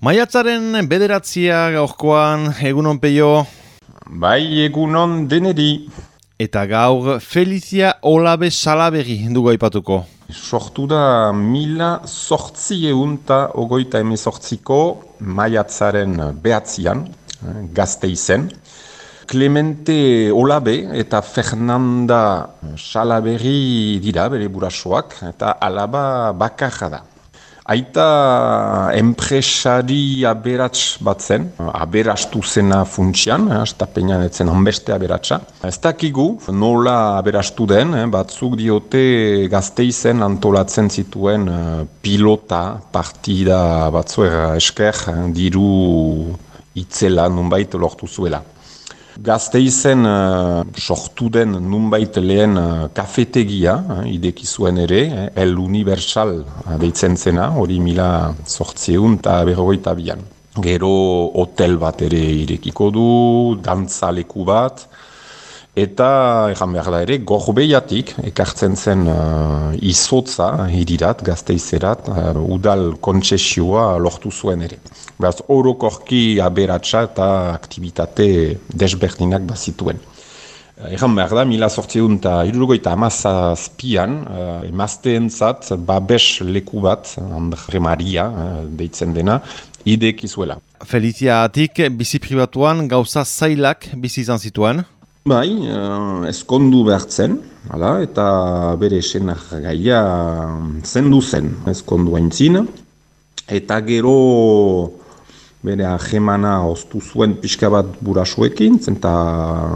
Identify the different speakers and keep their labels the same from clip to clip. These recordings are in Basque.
Speaker 1: Maiatzaren bederatzia gaurkoan, egunon peio.
Speaker 2: Bai, egunon deneri.
Speaker 1: Eta gaur, Felizia Olabe Salabegi dugu aipatuko.
Speaker 2: Sortu da mila sortzi eunta ogoita emezortziko maiatzaren behatzian, gazte izen. Clemente Olabe eta Fernanda Salaberi dira bere burasoak eta alaba bakarra da. Aita enpresari aberats bat zen, aberastu zena funtsian, astapenean etzen hanbeste aberatsa. Ez dakigu, nola aberastu den, eh, batzuk diote gazte izen antolatzen zituen eh, pilota partida batzuera esker diru itzela nunbait lortu zuela. Gazte izen uh, sortu den nunbait lehen uh, kafetegia, uh, ideki zuen ere, eh, El Universal uh, deitzen zena, hori mila sortzieun eta berrogeita bian. Gero hotel bat ere irekiko du, dantzaleku bat, Eta, egan behar da ere, gorbeiatik, ekartzen zen uh, izotza, hirirat, gazteizerat, uh, udal kontsesioa lortu zuen ere. Beraz, orokorki aberatsa eta aktivitate desberdinak bazituen. Uh, egan behar da, mila sortzeun eta irurgoita amazazpian, uh, emazteen zat, babes leku bat, Andre Maria, uh, deitzen dena, idek izuela.
Speaker 1: Felizia atik, bizi pribatuan gauza zailak bizi izan zituen?
Speaker 2: Bai, uh, ezkondu behartzen, hala, eta bere esenak gaia zendu zen, ezkondu haintzin, eta gero bere ahemana oztu zuen pixka bat burasuekin, zenta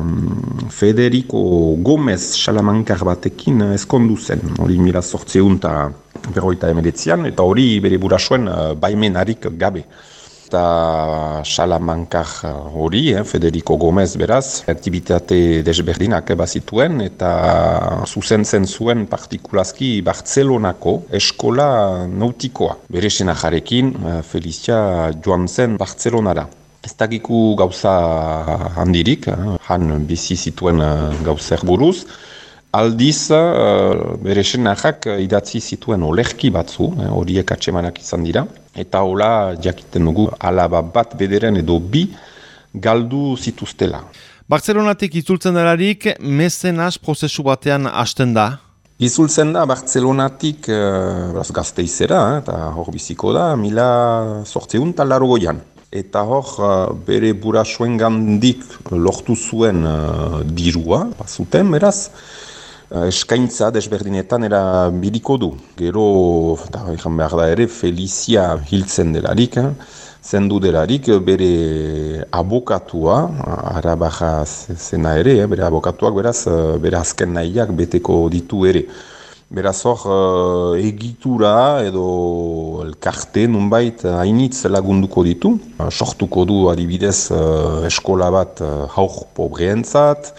Speaker 2: um, Federico Gomez Salamankar batekin ezkondu zen, hori mila sortzeun eta berroita emeletzean, eta hori bere burasuen uh, baimenarik gabe eta Salamankar hori, eh, Federico Gomez beraz, aktivitate desberdinak bazituen eta zuzentzen zuen partikulazki Bartzelonako eskola nautikoa. Bere jarekin, eh, Felicia joan zen Bartzelonara. Ez dakiku gauza handirik, eh, han bizi zituen eh, gauzer buruz, Aldiz, bere senajak idatzi zituen olerki batzu, horiek atsemanak izan dira, eta hola jakiten dugu alaba bat bederen edo bi galdu zituztela.
Speaker 1: Bartzelonatik itzultzen delarik, mezenaz prozesu batean hasten da?
Speaker 2: Izultzen da Bartzelonatik uh, gazte izera, eh, eta hor biziko da, mila sortzeun talaro goian. Eta hor, uh, bere burasuen gandik lortu zuen uh, dirua, bazuten, beraz, eskaintza desberdinetan era biriko du. Gero, eta behar da ere, Felizia hiltzen delarik, eh? zendu delarik, bere abokatua, arabaja zena ere, eh? bere abokatuak beraz, eh, bere azken nahiak beteko ditu ere. Beraz hor, uh, egitura edo elkarte nunbait hainitz lagunduko ditu. sortuko du adibidez eskola bat haur pobreentzat,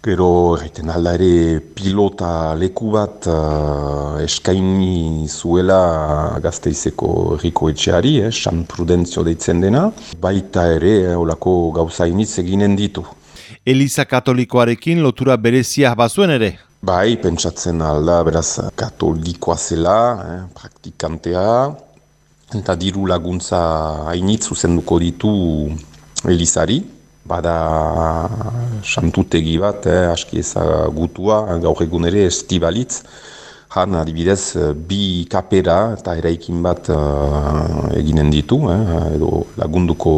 Speaker 2: Gero, egiten alda ere pilota leku bat uh, eskaini zuela gazteizeko erriko etxeari, eh, San Prudentzio deitzen dena, baita ere, eh, olako gauza iniz eginen ditu.
Speaker 1: Eliza katolikoarekin lotura berezia bazuen ere?
Speaker 2: Bai, pentsatzen alda, beraz, katolikoa zela, eh, praktikantea, eta diru laguntza hainitz zuzenduko ditu Elizari, bada santutegi bat, eh, aski ezagutua, gaur egun ere estibalitz, Han, adibidez, bi kapera eta eraikin bat uh, eginen ditu, eh, edo lagunduko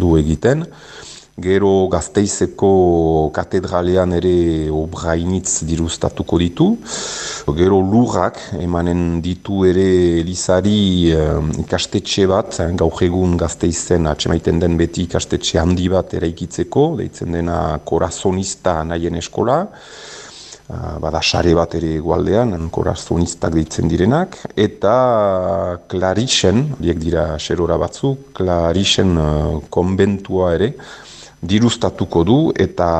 Speaker 2: du egiten. Gero gazteizeko katedralean ere obrainitz dirustatuko ditu. Gero lurrak emanen ditu ere Elizari uh, ikastetxe bat, eh, gaur egun gazteizen atxemaiten den beti ikastetxe handi bat eraikitzeko, deitzen dena korazonista nahien eskola. Uh, bada sare bat ere egualdean, korazonistak deitzen direnak, eta Clarixen, diek dira xerora batzu, Clarixen uh, konbentua ere, dirustatuko du eta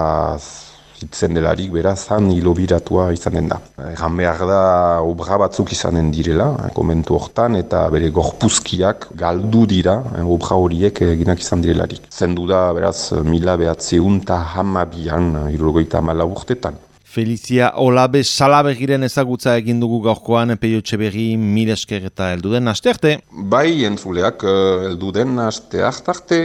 Speaker 2: zitzen delarik beraz han hilobiratua izanen da. Egan behar da obra batzuk izanen direla, eh, komentu hortan, eta bere gorpuzkiak galdu dira eh, obra horiek eginak izan direlarik. Zendu da beraz mila behatzeun eta hamabian, irurgoita hamala urtetan.
Speaker 1: Felizia Olabe salabegiren ezagutza egin dugu gaurkoan peio txeberri mil esker eta elduden aste arte.
Speaker 2: Bai, entzuleak, elduden aste arte.